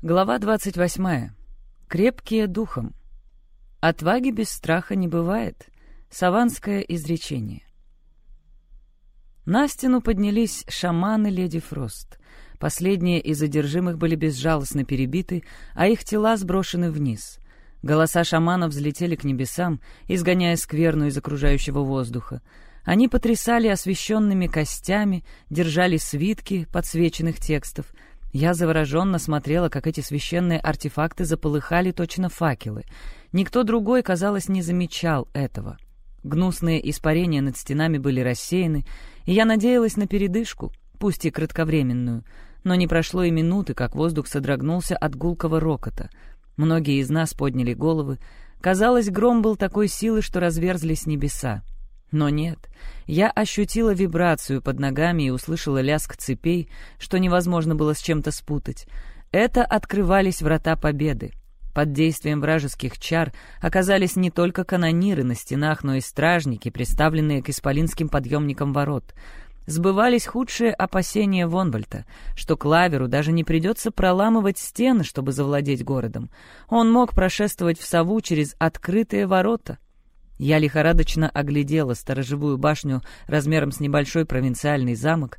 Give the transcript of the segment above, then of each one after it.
Глава 28. Крепкие духом. Отваги без страха не бывает. Саванское изречение. На стену поднялись шаманы леди Фрост. Последние из задержимых были безжалостно перебиты, а их тела сброшены вниз. Голоса шаманов взлетели к небесам, изгоняя скверну из окружающего воздуха. Они потрясали освещенными костями, держали свитки подсвеченных текстов — я завороженно смотрела, как эти священные артефакты заполыхали точно факелы. Никто другой, казалось, не замечал этого. Гнусные испарения над стенами были рассеяны, и я надеялась на передышку, пусть и кратковременную. Но не прошло и минуты, как воздух содрогнулся от гулкого рокота. Многие из нас подняли головы. Казалось, гром был такой силы, что разверзлись небеса. Но нет, я ощутила вибрацию под ногами и услышала лязг цепей, что невозможно было с чем-то спутать. Это открывались врата победы. Под действием вражеских чар оказались не только канониры на стенах, но и стражники, представленные к исполинским подъемникам ворот. Сбывались худшие опасения Вонвальта, что Клаверу даже не придется проламывать стены, чтобы завладеть городом. Он мог прошествовать в сову через открытые ворота — я лихорадочно оглядела сторожевую башню размером с небольшой провинциальный замок.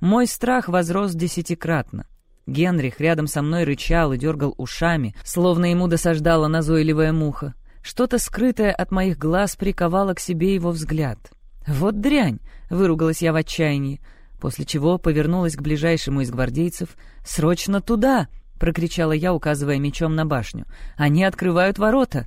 Мой страх возрос десятикратно. Генрих рядом со мной рычал и дергал ушами, словно ему досаждала назойливая муха. Что-то скрытое от моих глаз приковало к себе его взгляд. «Вот дрянь!» — выругалась я в отчаянии, после чего повернулась к ближайшему из гвардейцев. «Срочно туда!» — прокричала я, указывая мечом на башню. «Они открывают ворота!»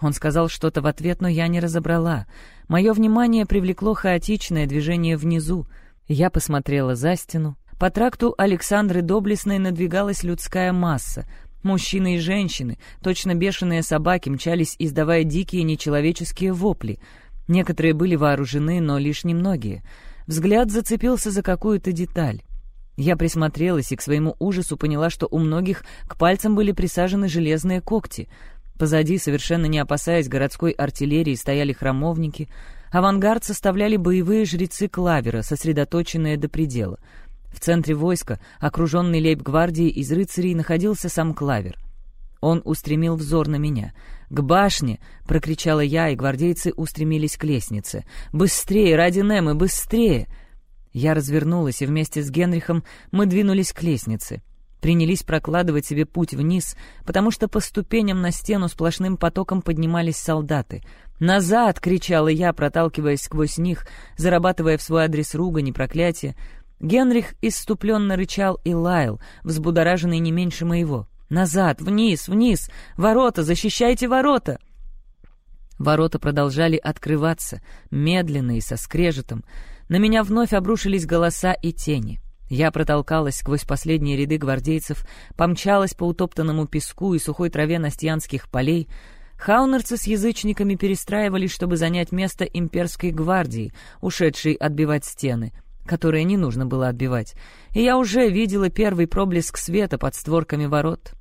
Он сказал что-то в ответ, но я не разобрала. Мое внимание привлекло хаотичное движение внизу. Я посмотрела за стену. По тракту Александры Доблестной надвигалась людская масса. Мужчины и женщины, точно бешеные собаки, мчались, издавая дикие нечеловеческие вопли. Некоторые были вооружены, но лишь немногие. Взгляд зацепился за какую-то деталь. Я присмотрелась и к своему ужасу поняла, что у многих к пальцам были присажены железные когти — Позади, совершенно не опасаясь городской артиллерии, стояли храмовники. Авангард составляли боевые жрецы Клавера, сосредоточенные до предела. В центре войска, окруженный лейб-гвардией из рыцарей, находился сам Клавер. Он устремил взор на меня. «К башне!» — прокричала я, и гвардейцы устремились к лестнице. «Быстрее, ради Немы, быстрее!» Я развернулась, и вместе с Генрихом мы двинулись к лестнице принялись прокладывать себе путь вниз, потому что по ступеням на стену сплошным потоком поднимались солдаты. «Назад!» — кричала я, проталкиваясь сквозь них, зарабатывая в свой адрес ругань и проклятие. Генрих исступленно рычал и лаял, взбудораженный не меньше моего. «Назад! Вниз! Вниз! Ворота! Защищайте ворота!» Ворота продолжали открываться, медленно и со скрежетом. На меня вновь обрушились голоса и тени. Я протолкалась сквозь последние ряды гвардейцев, помчалась по утоптанному песку и сухой траве настьянских полей. Хаунерцы с язычниками перестраивались, чтобы занять место имперской гвардии, ушедшей отбивать стены, которые не нужно было отбивать. И я уже видела первый проблеск света под створками ворот.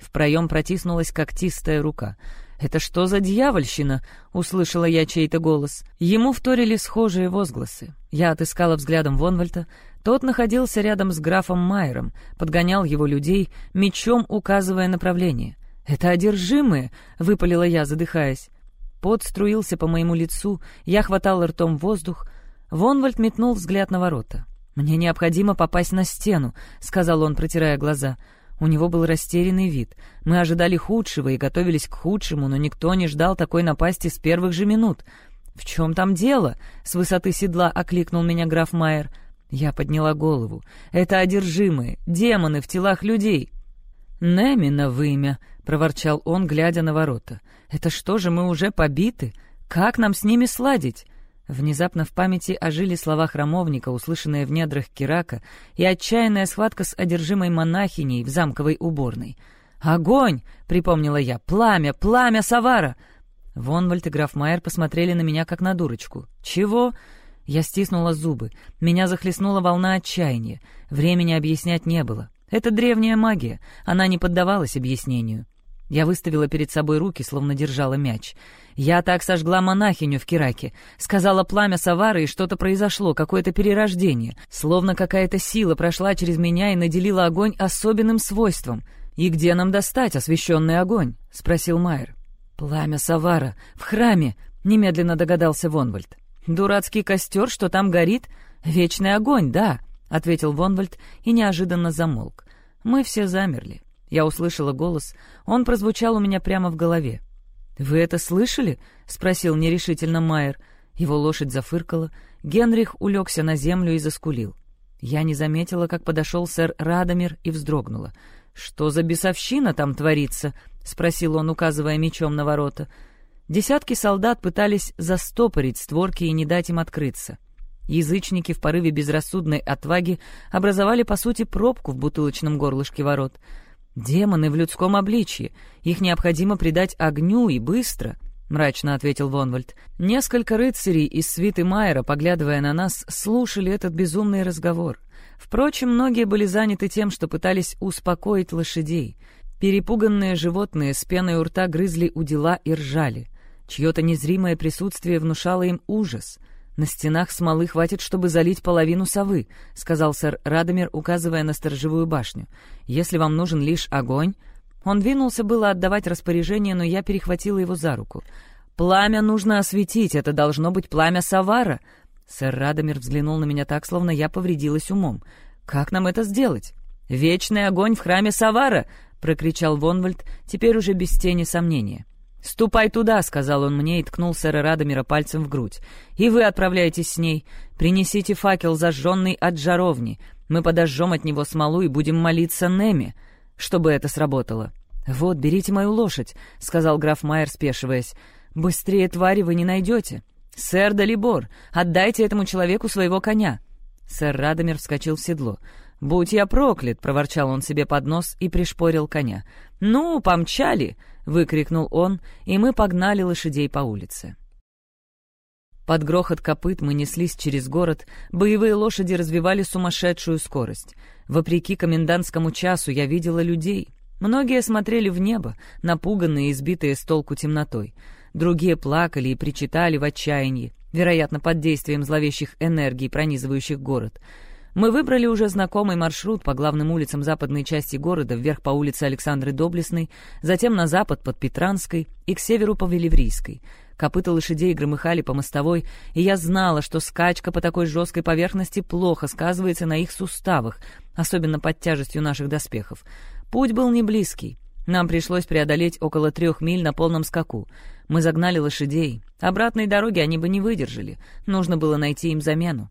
В проем протиснулась когтистая рука. «Это что за дьявольщина?» — услышала я чей-то голос. Ему вторили схожие возгласы. Я отыскала взглядом Вонвальта, тот находился рядом с графом Майером, подгонял его людей, мечом указывая направление. «Это одержимые!» — выпалила я, задыхаясь. Пот струился по моему лицу, я хватал ртом воздух. Вонвальд метнул взгляд на ворота. «Мне необходимо попасть на стену», — сказал он, протирая глаза. У него был растерянный вид. Мы ожидали худшего и готовились к худшему, но никто не ждал такой напасти с первых же минут. «В чем там дело?» — с высоты седла окликнул меня граф Майер. Я подняла голову. «Это одержимые, демоны в телах людей!» «Немина вымя!» — проворчал он, глядя на ворота. «Это что же, мы уже побиты? Как нам с ними сладить?» Внезапно в памяти ожили слова храмовника, услышанные в недрах Кирака, и отчаянная схватка с одержимой монахиней в замковой уборной. «Огонь!» — припомнила я. «Пламя! Пламя Савара!» Вонвальд и граф Майер посмотрели на меня, как на дурочку. «Чего?» Я стиснула зубы. Меня захлестнула волна отчаяния. Времени объяснять не было. Это древняя магия. Она не поддавалась объяснению. Я выставила перед собой руки, словно держала мяч. Я так сожгла монахиню в Кираке. Сказала пламя Савары, и что-то произошло, какое-то перерождение. Словно какая-то сила прошла через меня и наделила огонь особенным свойством. «И где нам достать освещенный огонь?» — спросил Майер. «Пламя Савара! В храме!» — немедленно догадался Вонвальд. «Дурацкий костер, что там горит? Вечный огонь, да!» — ответил Вонвальд и неожиданно замолк. Мы все замерли. Я услышала голос. Он прозвучал у меня прямо в голове. «Вы это слышали?» — спросил нерешительно Майер. Его лошадь зафыркала. Генрих улегся на землю и заскулил. Я не заметила, как подошел сэр Радомир и вздрогнула. «Что за бесовщина там творится?» — спросил он, указывая мечом на ворота. Десятки солдат пытались застопорить створки и не дать им открыться. Язычники в порыве безрассудной отваги образовали, по сути, пробку в бутылочном горлышке ворот. «Демоны в людском обличье. Их необходимо придать огню и быстро», — мрачно ответил Вонвальд. Несколько рыцарей из свиты Майера, поглядывая на нас, слушали этот безумный разговор. Впрочем, многие были заняты тем, что пытались успокоить лошадей. Перепуганные животные с пеной у рта грызли удила и ржали. Чье-то незримое присутствие внушало им ужас. «На стенах смолы хватит, чтобы залить половину совы», — сказал сэр Радомир, указывая на сторожевую башню. «Если вам нужен лишь огонь...» Он двинулся было отдавать распоряжение, но я перехватила его за руку. «Пламя нужно осветить, это должно быть пламя Савара!» Сэр Радомир взглянул на меня так, словно я повредилась умом. «Как нам это сделать?» «Вечный огонь в храме Савара!» — прокричал Вонвальд, теперь уже без тени сомнения. «Ступай туда», — сказал он мне и ткнул сэра Радомира пальцем в грудь. «И вы отправляйтесь с ней. Принесите факел, зажженный от жаровни. Мы подожжем от него смолу и будем молиться Неми, чтобы это сработало». «Вот, берите мою лошадь», — сказал граф Майер, спешиваясь. «Быстрее твари вы не найдете». «Сэр Далибор, отдайте этому человеку своего коня». Сэр Радомир вскочил в седло. «Будь я проклят!» — проворчал он себе под нос и пришпорил коня. «Ну, помчали!» — выкрикнул он, и мы погнали лошадей по улице. Под грохот копыт мы неслись через город, боевые лошади развивали сумасшедшую скорость. Вопреки комендантскому часу я видела людей. Многие смотрели в небо, напуганные и сбитые с толку темнотой. Другие плакали и причитали в отчаянии, вероятно, под действием зловещих энергий, пронизывающих город — мы выбрали уже знакомый маршрут по главным улицам западной части города, вверх по улице Александры Доблестной, затем на запад под Петранской и к северу по Веливрийской. Копыта лошадей громыхали по мостовой, и я знала, что скачка по такой жесткой поверхности плохо сказывается на их суставах, особенно под тяжестью наших доспехов. Путь был не близкий. Нам пришлось преодолеть около трех миль на полном скаку. Мы загнали лошадей. Обратной дороги они бы не выдержали. Нужно было найти им замену.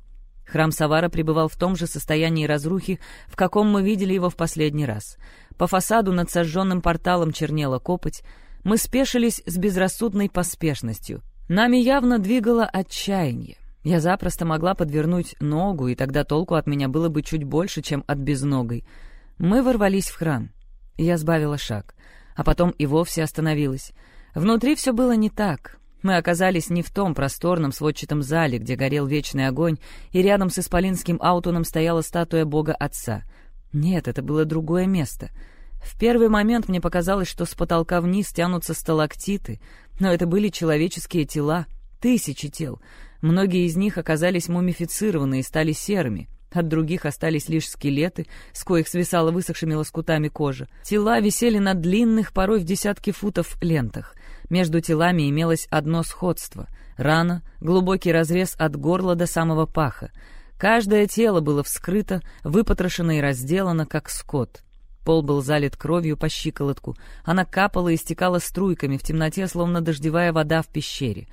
Храм Савара пребывал в том же состоянии разрухи, в каком мы видели его в последний раз. По фасаду над сожженным порталом чернела копоть. Мы спешились с безрассудной поспешностью. Нами явно двигало отчаяние. Я запросто могла подвернуть ногу, и тогда толку от меня было бы чуть больше, чем от безногой. Мы ворвались в храм. Я сбавила шаг, а потом и вовсе остановилась. Внутри все было не так. Мы оказались не в том просторном сводчатом зале, где горел вечный огонь, и рядом с исполинским аутоном стояла статуя бога отца. Нет, это было другое место. В первый момент мне показалось, что с потолка вниз тянутся сталактиты, но это были человеческие тела, тысячи тел. Многие из них оказались мумифицированы и стали серыми. От других остались лишь скелеты, с коих свисала высохшими лоскутами кожа. Тела висели на длинных, порой в десятки футов, лентах. Между телами имелось одно сходство — рана, глубокий разрез от горла до самого паха. Каждое тело было вскрыто, выпотрошено и разделано, как скот. Пол был залит кровью по щиколотку. Она капала и стекала струйками в темноте, словно дождевая вода в пещере.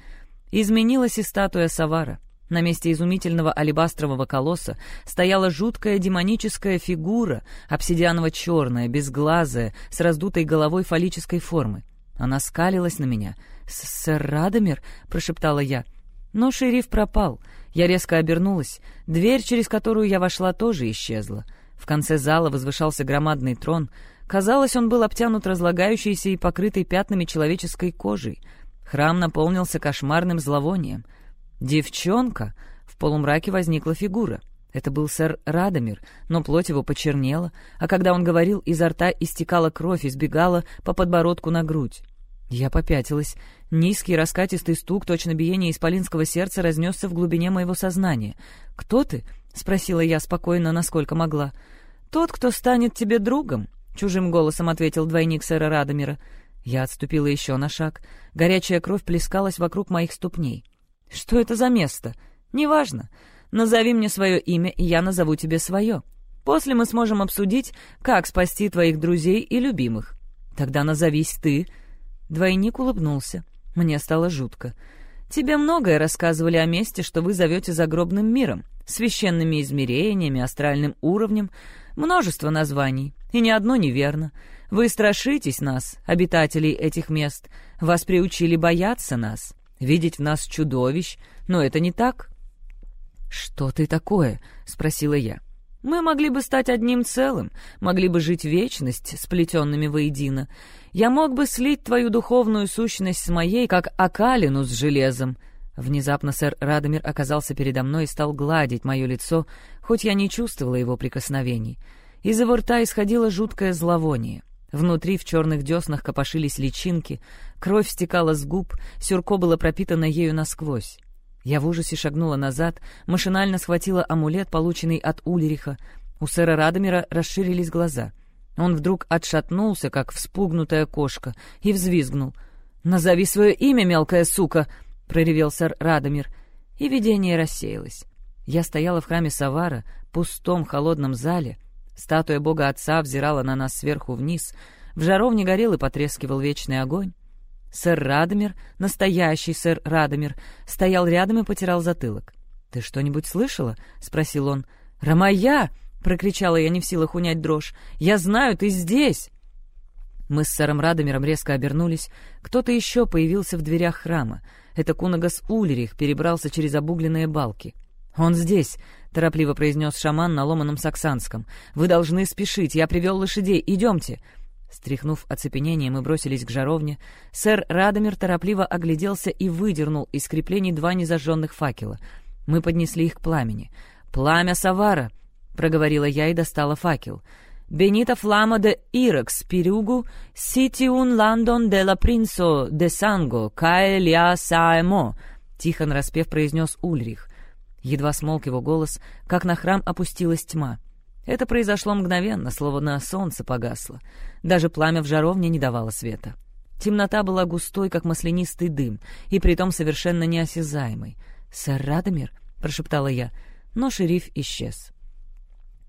Изменилась и статуя Савара. На месте изумительного алебастрового колосса стояла жуткая демоническая фигура, обсидианово-черная, безглазая, с раздутой головой фаллической формы. Она скалилась на меня. «Сэр Радомир?» — прошептала я. Но шериф пропал. Я резко обернулась. Дверь, через которую я вошла, тоже исчезла. В конце зала возвышался громадный трон. Казалось, он был обтянут разлагающейся и покрытой пятнами человеческой кожей. Храм наполнился кошмарным зловонием. «Девчонка!» — в полумраке возникла фигура. Это был сэр Радомир, но плоть его почернела, а когда он говорил, изо рта истекала кровь и сбегала по подбородку на грудь. Я попятилась. Низкий раскатистый стук, точно биение исполинского сердца, разнесся в глубине моего сознания. «Кто ты?» — спросила я спокойно, насколько могла. «Тот, кто станет тебе другом», — чужим голосом ответил двойник сэра Радомира. Я отступила еще на шаг. Горячая кровь плескалась вокруг моих ступней. «Что это за место?» «Неважно. Назови мне свое имя, и я назову тебе свое. После мы сможем обсудить, как спасти твоих друзей и любимых. Тогда назовись ты». Двойник улыбнулся. Мне стало жутко. «Тебе многое рассказывали о месте, что вы зовете загробным миром, священными измерениями, астральным уровнем, множество названий, и ни одно неверно. Вы страшитесь нас, обитателей этих мест, вас приучили бояться нас, видеть в нас чудовищ, но это не так». «Что ты такое?» — спросила я. «Мы могли бы стать одним целым, могли бы жить вечность, сплетенными воедино. Я мог бы слить твою духовную сущность с моей, как окалину с железом». Внезапно сэр Радомир оказался передо мной и стал гладить мое лицо, хоть я не чувствовала его прикосновений. Из его рта исходило жуткое зловоние. Внутри в черных деснах копошились личинки, кровь стекала с губ, сюрко было пропитано ею насквозь. Я в ужасе шагнула назад, машинально схватила амулет, полученный от Ульриха. У сэра Радомира расширились глаза. Он вдруг отшатнулся, как вспугнутая кошка, и взвизгнул. «Назови свое имя, мелкая сука!» — проревел сэр Радомир. И видение рассеялось. Я стояла в храме Савара, пустом холодном зале. Статуя бога отца взирала на нас сверху вниз. В жаровне горел и потрескивал вечный огонь. Сэр Радомир, настоящий сэр Радомир, стоял рядом и потирал затылок. «Ты что-нибудь слышала?» — спросил он. «Рамая!» — прокричала я, не в силах унять дрожь. «Я знаю, ты здесь!» Мы с сэром Радомиром резко обернулись. Кто-то еще появился в дверях храма. Это Кунагас Ульрих перебрался через обугленные балки. «Он здесь!» — торопливо произнес шаман на ломаном саксанском. «Вы должны спешить, я привел лошадей, идемте!» Стряхнув оцепенение, мы бросились к жаровне. Сэр Радомир торопливо огляделся и выдернул из креплений два незажженных факела. Мы поднесли их к пламени. «Пламя Савара!» — проговорила я и достала факел. «Бенита флама де ирекс пирюгу ситиун ландон де ла принцо де санго каэ ля саэмо», — тихо нараспев произнес Ульрих. Едва смолк его голос, как на храм опустилась тьма. Это произошло мгновенно, словно солнце погасло. Даже пламя в жаровне не давало света. Темнота была густой, как маслянистый дым, и притом совершенно неосязаемой. «Сэр Радомир?» — прошептала я, но шериф исчез.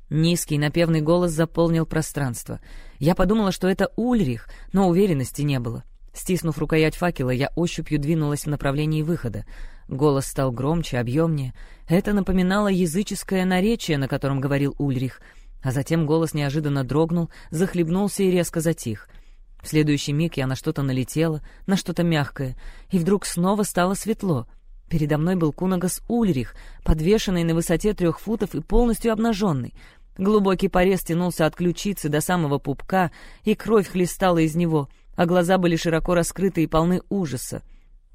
Низкий напевный голос заполнил пространство. Я подумала, что это Ульрих, но уверенности не было. Стиснув рукоять факела, я ощупью двинулась в направлении выхода. Голос стал громче, объемнее. Это напоминало языческое наречие, на котором говорил Ульрих. А затем голос неожиданно дрогнул, захлебнулся и резко затих. В следующий миг я на что-то налетела, на что-то мягкое, и вдруг снова стало светло. Передо мной был Кунагас Ульрих, подвешенный на высоте трех футов и полностью обнаженный. Глубокий порез тянулся от ключицы до самого пупка, и кровь хлестала из него, а глаза были широко раскрыты и полны ужаса.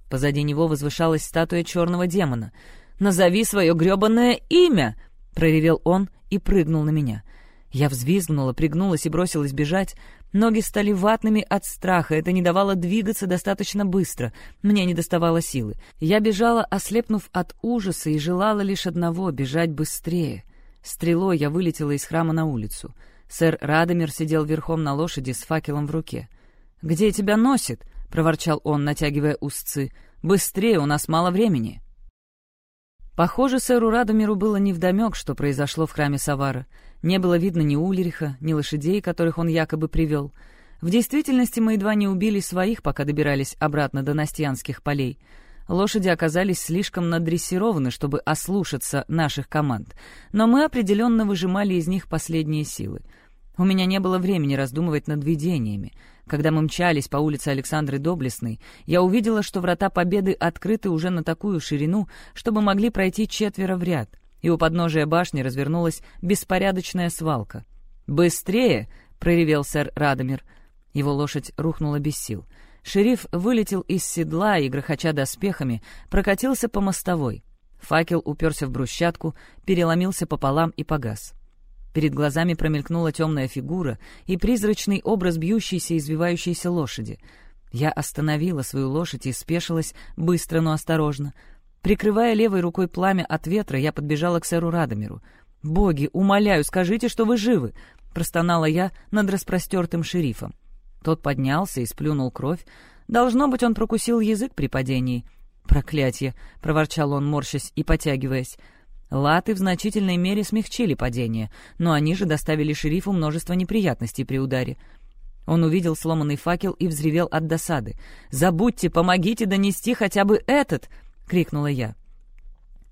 Позади него возвышалась статуя черного демона. «Назови свое гребанное имя!» — проревел он и прыгнул на меня. Я взвизгнула, пригнулась и бросилась бежать. Ноги стали ватными от страха, это не давало двигаться достаточно быстро. Мне не доставало силы. Я бежала, ослепнув от ужаса, и желала лишь одного — бежать быстрее. Стрелой я вылетела из храма на улицу. Сэр Радомир сидел верхом на лошади с факелом в руке. «Где тебя носит?» — проворчал он, натягивая узцы. «Быстрее, у нас мало времени». Похоже, сэру Радомиру было невдомек, что произошло в храме Савара. Не было видно ни Ульриха, ни лошадей, которых он якобы привел. В действительности мы едва не убили своих, пока добирались обратно до Настьянских полей. Лошади оказались слишком надрессированы, чтобы ослушаться наших команд, но мы определенно выжимали из них последние силы. У меня не было времени раздумывать над видениями — когда мы мчались по улице Александры Доблестной, я увидела, что врата Победы открыты уже на такую ширину, чтобы могли пройти четверо в ряд, и у подножия башни развернулась беспорядочная свалка. «Быстрее!» — проревел сэр Радомир. Его лошадь рухнула без сил. Шериф вылетел из седла и, грохоча доспехами, прокатился по мостовой. Факел уперся в брусчатку, переломился пополам и погас. Перед глазами промелькнула темная фигура и призрачный образ бьющейся и извивающейся лошади. Я остановила свою лошадь и спешилась быстро, но осторожно. Прикрывая левой рукой пламя от ветра, я подбежала к сэру Радомиру. «Боги, умоляю, скажите, что вы живы!» простонала я над распростертым шерифом. Тот поднялся и сплюнул кровь. Должно быть, он прокусил язык при падении. «Проклятье!» — проворчал он, морщась и потягиваясь. Латы в значительной мере смягчили падение, но они же доставили шерифу множество неприятностей при ударе. Он увидел сломанный факел и взревел от досады. «Забудьте, помогите донести хотя бы этот!» — крикнула я.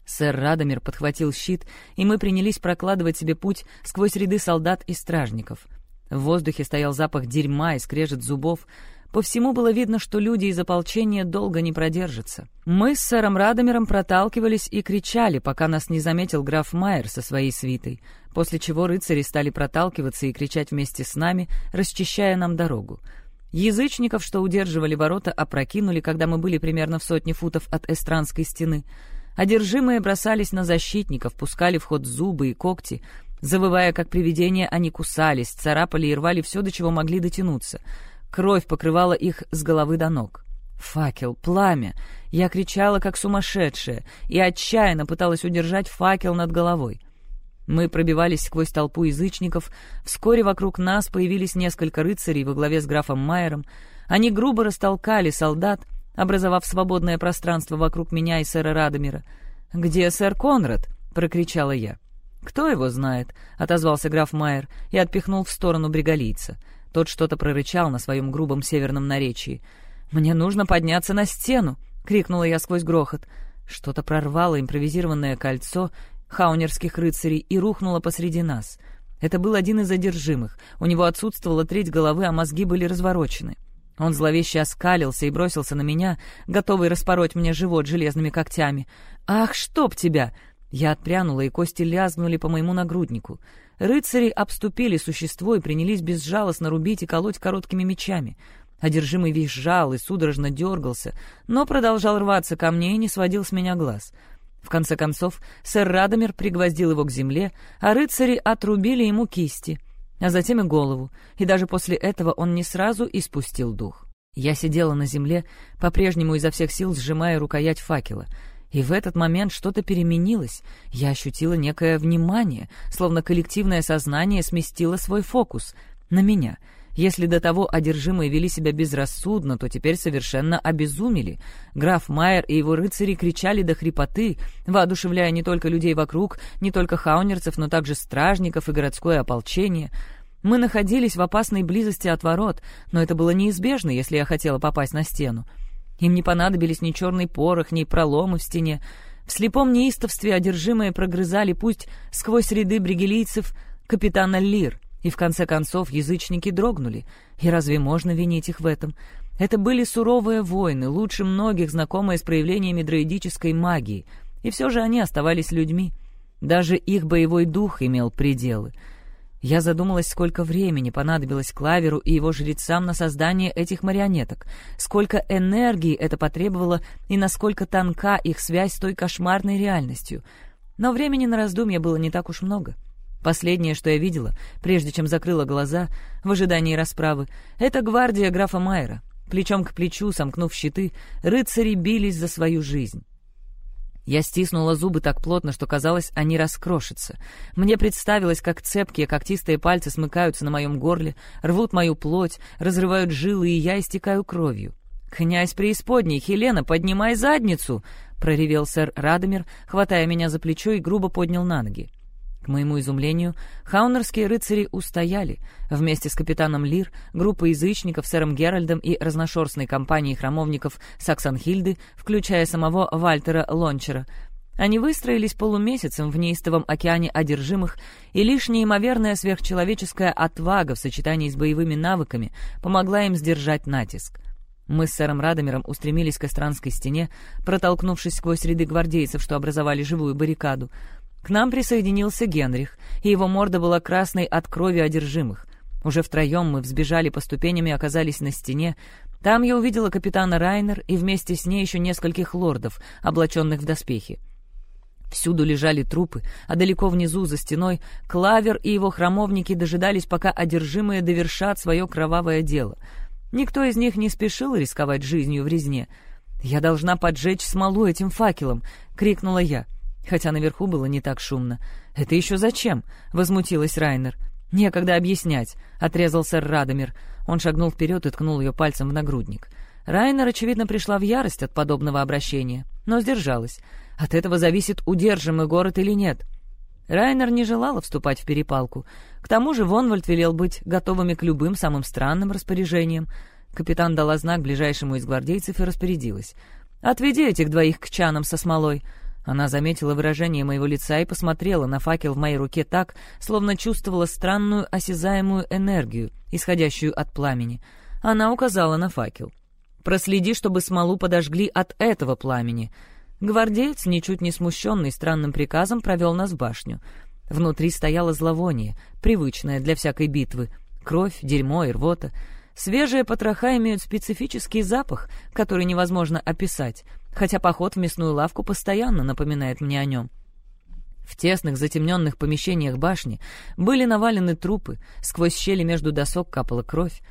Сэр Радомир подхватил щит, и мы принялись прокладывать себе путь сквозь ряды солдат и стражников. В воздухе стоял запах дерьма и скрежет зубов. По всему было видно, что люди из ополчения долго не продержатся. Мы с сэром Радомиром проталкивались и кричали, пока нас не заметил граф Майер со своей свитой, после чего рыцари стали проталкиваться и кричать вместе с нами, расчищая нам дорогу. Язычников, что удерживали ворота, опрокинули, когда мы были примерно в сотне футов от эстранской стены. Одержимые бросались на защитников, пускали в ход зубы и когти. Завывая, как привидения, они кусались, царапали и рвали все, до чего могли дотянуться — Кровь покрывала их с головы до ног. Факел, пламя. Я кричала, как сумасшедшая, и отчаянно пыталась удержать факел над головой. Мы пробивались сквозь толпу язычников. Вскоре вокруг нас появились несколько рыцарей во главе с графом Майером. Они грубо растолкали солдат, образовав свободное пространство вокруг меня и сэра Радомира. «Где сэр Конрад?» — прокричала я. «Кто его знает?» — отозвался граф Майер и отпихнул в сторону бриголийца. Тот что-то прорычал на своем грубом северном наречии. «Мне нужно подняться на стену!» — крикнула я сквозь грохот. Что-то прорвало импровизированное кольцо хаунерских рыцарей и рухнуло посреди нас. Это был один из одержимых. У него отсутствовала треть головы, а мозги были разворочены. Он зловеще оскалился и бросился на меня, готовый распороть мне живот железными когтями. «Ах, чтоб тебя!» Я отпрянула, и кости лязгнули по моему нагруднику. Рыцари обступили существо и принялись безжалостно рубить и колоть короткими мечами. Одержимый визжал и судорожно дергался, но продолжал рваться ко мне и не сводил с меня глаз. В конце концов, сэр Радомир пригвоздил его к земле, а рыцари отрубили ему кисти, а затем и голову, и даже после этого он не сразу испустил дух. Я сидела на земле, по-прежнему изо всех сил сжимая рукоять факела — и в этот момент что-то переменилось. Я ощутила некое внимание, словно коллективное сознание сместило свой фокус на меня. Если до того одержимые вели себя безрассудно, то теперь совершенно обезумели. Граф Майер и его рыцари кричали до хрипоты, воодушевляя не только людей вокруг, не только хаунерцев, но также стражников и городское ополчение. Мы находились в опасной близости от ворот, но это было неизбежно, если я хотела попасть на стену. Им не понадобились ни черный порох, ни проломы в стене. В слепом неистовстве одержимые прогрызали путь сквозь ряды бригелийцев капитана Лир, и в конце концов язычники дрогнули. И разве можно винить их в этом? Это были суровые воины, лучше многих знакомые с проявлениями дроидической магии, и все же они оставались людьми. Даже их боевой дух имел пределы — я задумалась, сколько времени понадобилось Клаверу и его жрецам на создание этих марионеток, сколько энергии это потребовало и насколько тонка их связь с той кошмарной реальностью. Но времени на раздумья было не так уж много. Последнее, что я видела, прежде чем закрыла глаза в ожидании расправы, это гвардия графа Майера. Плечом к плечу, сомкнув щиты, рыцари бились за свою жизнь. Я стиснула зубы так плотно, что казалось, они раскрошатся. Мне представилось, как цепкие когтистые пальцы смыкаются на моем горле, рвут мою плоть, разрывают жилы, и я истекаю кровью. «Князь преисподней, Хелена, поднимай задницу!» — проревел сэр Радомир, хватая меня за плечо и грубо поднял на ноги. К моему изумлению, хаунерские рыцари устояли. Вместе с капитаном Лир, группой язычников, сэром Геральдом и разношерстной компанией храмовников Саксанхильды, включая самого Вальтера Лончера, они выстроились полумесяцем в неистовом океане одержимых, и лишь неимоверная сверхчеловеческая отвага в сочетании с боевыми навыками помогла им сдержать натиск. Мы с сэром Радомиром устремились к эстранской стене, протолкнувшись сквозь ряды гвардейцев, что образовали живую баррикаду. К нам присоединился Генрих, и его морда была красной от крови одержимых. Уже втроем мы взбежали по ступеням и оказались на стене. Там я увидела капитана Райнер и вместе с ней еще нескольких лордов, облаченных в доспехи. Всюду лежали трупы, а далеко внизу, за стеной, Клавер и его храмовники дожидались, пока одержимые довершат свое кровавое дело. Никто из них не спешил рисковать жизнью в резне. «Я должна поджечь смолу этим факелом!» — крикнула я хотя наверху было не так шумно. «Это еще зачем?» — возмутилась Райнер. «Некогда объяснять», — отрезал сэр Радомир. Он шагнул вперед и ткнул ее пальцем в нагрудник. Райнер, очевидно, пришла в ярость от подобного обращения, но сдержалась. От этого зависит, удержим мы город или нет. Райнер не желала вступать в перепалку. К тому же Вонвальд велел быть готовыми к любым самым странным распоряжениям. Капитан дала знак ближайшему из гвардейцев и распорядилась. «Отведи этих двоих к чанам со смолой». Она заметила выражение моего лица и посмотрела на факел в моей руке так, словно чувствовала странную осязаемую энергию, исходящую от пламени. Она указала на факел. «Проследи, чтобы смолу подожгли от этого пламени». Гвардеец, ничуть не смущенный странным приказом, провел нас в башню. Внутри стояло зловоние, привычное для всякой битвы. Кровь, дерьмо и рвота — Свежие потроха имеют специфический запах, который невозможно описать, хотя поход в мясную лавку постоянно напоминает мне о нем. В тесных затемненных помещениях башни были навалены трупы, сквозь щели между досок капала кровь.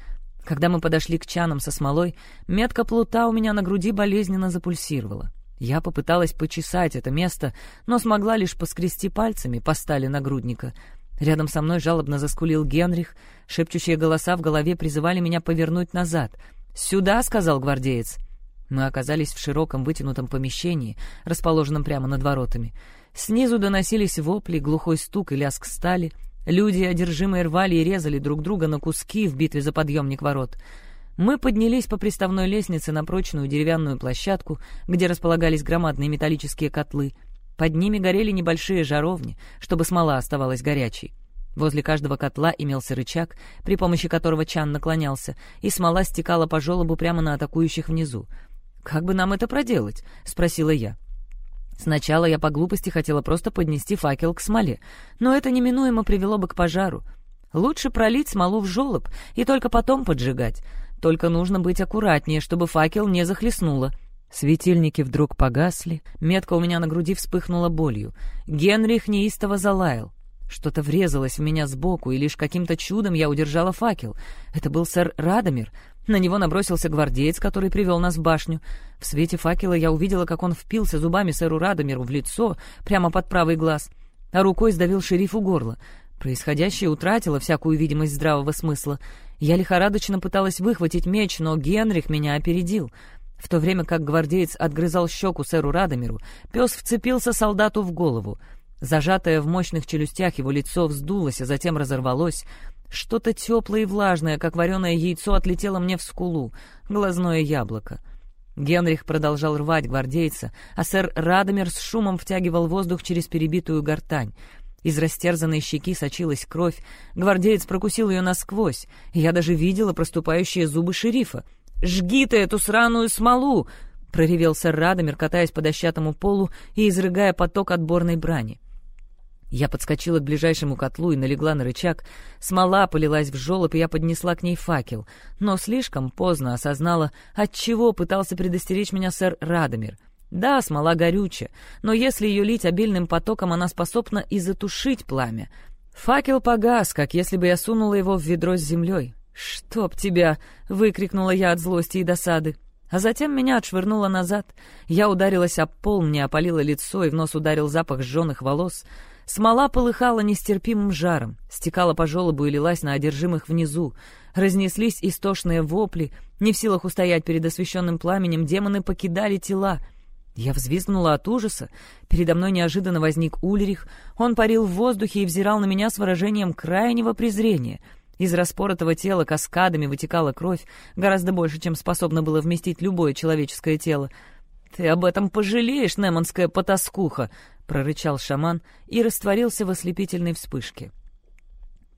Когда мы подошли к чанам со смолой, метка плута у меня на груди болезненно запульсировала. Я попыталась почесать это место, но смогла лишь поскрести пальцами по стали нагрудника — Рядом со мной жалобно заскулил Генрих. Шепчущие голоса в голове призывали меня повернуть назад. «Сюда!» — сказал гвардеец. Мы оказались в широком вытянутом помещении, расположенном прямо над воротами. Снизу доносились вопли, глухой стук и лязг стали. Люди, одержимые, рвали и резали друг друга на куски в битве за подъемник ворот. Мы поднялись по приставной лестнице на прочную деревянную площадку, где располагались громадные металлические котлы — под ними горели небольшие жаровни, чтобы смола оставалась горячей. Возле каждого котла имелся рычаг, при помощи которого чан наклонялся, и смола стекала по желобу прямо на атакующих внизу. «Как бы нам это проделать?» — спросила я. Сначала я по глупости хотела просто поднести факел к смоле, но это неминуемо привело бы к пожару. Лучше пролить смолу в желоб и только потом поджигать. Только нужно быть аккуратнее, чтобы факел не захлестнуло. Светильники вдруг погасли, метка у меня на груди вспыхнула болью. Генрих неистово залаял. Что-то врезалось в меня сбоку, и лишь каким-то чудом я удержала факел. Это был сэр Радомир. На него набросился гвардеец, который привел нас в башню. В свете факела я увидела, как он впился зубами сэру Радомиру в лицо, прямо под правый глаз, а рукой сдавил шерифу горло. Происходящее утратило всякую видимость здравого смысла. Я лихорадочно пыталась выхватить меч, но Генрих меня опередил — в то время как гвардеец отгрызал щеку сэру Радомиру, пес вцепился солдату в голову. Зажатое в мощных челюстях его лицо вздулось, а затем разорвалось. Что-то теплое и влажное, как вареное яйцо, отлетело мне в скулу, глазное яблоко. Генрих продолжал рвать гвардейца, а сэр Радомир с шумом втягивал воздух через перебитую гортань. Из растерзанной щеки сочилась кровь, гвардеец прокусил ее насквозь, я даже видела проступающие зубы шерифа — «Жги ты эту сраную смолу!» — проревел сэр Радомир, катаясь по дощатому полу и изрыгая поток отборной брани. Я подскочила к ближайшему котлу и налегла на рычаг. Смола полилась в жёлоб, и я поднесла к ней факел. Но слишком поздно осознала, от чего пытался предостеречь меня сэр Радомир. Да, смола горючая, но если ее лить обильным потоком, она способна и затушить пламя. Факел погас, как если бы я сунула его в ведро с землей. «Чтоб тебя!» — выкрикнула я от злости и досады. А затем меня отшвырнуло назад. Я ударилась об пол, мне опалило лицо, и в нос ударил запах сжёных волос. Смола полыхала нестерпимым жаром, стекала по желобу и лилась на одержимых внизу. Разнеслись истошные вопли. Не в силах устоять перед освещенным пламенем, демоны покидали тела. Я взвизгнула от ужаса. Передо мной неожиданно возник Ульрих. Он парил в воздухе и взирал на меня с выражением крайнего презрения — из распоротого тела каскадами вытекала кровь, гораздо больше, чем способно было вместить любое человеческое тело. «Ты об этом пожалеешь, неманская потаскуха!» — прорычал шаман и растворился в ослепительной вспышке.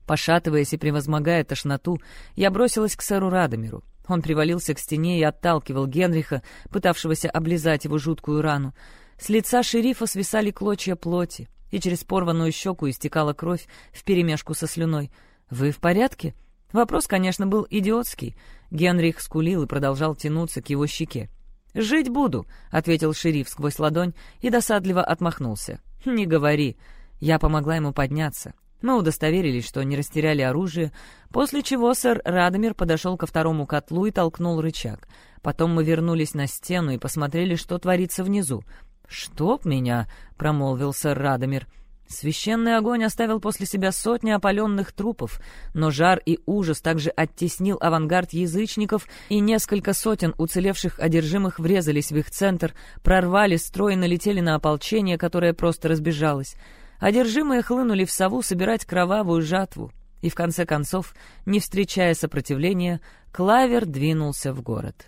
Пошатываясь и превозмогая тошноту, я бросилась к сэру Радомиру. Он привалился к стене и отталкивал Генриха, пытавшегося облизать его жуткую рану. С лица шерифа свисали клочья плоти, и через порванную щеку истекала кровь вперемешку со слюной — «Вы в порядке?» Вопрос, конечно, был идиотский. Генрих скулил и продолжал тянуться к его щеке. «Жить буду», — ответил шериф сквозь ладонь и досадливо отмахнулся. «Не говори». Я помогла ему подняться. Мы удостоверились, что не растеряли оружие, после чего сэр Радомир подошел ко второму котлу и толкнул рычаг. Потом мы вернулись на стену и посмотрели, что творится внизу. «Чтоб меня!» — промолвил сэр Радомир. Священный огонь оставил после себя сотни опаленных трупов, но жар и ужас также оттеснил авангард язычников, и несколько сотен уцелевших одержимых врезались в их центр, прорвали строй и налетели на ополчение, которое просто разбежалось. Одержимые хлынули в сову собирать кровавую жатву, и в конце концов, не встречая сопротивления, Клавер двинулся в город.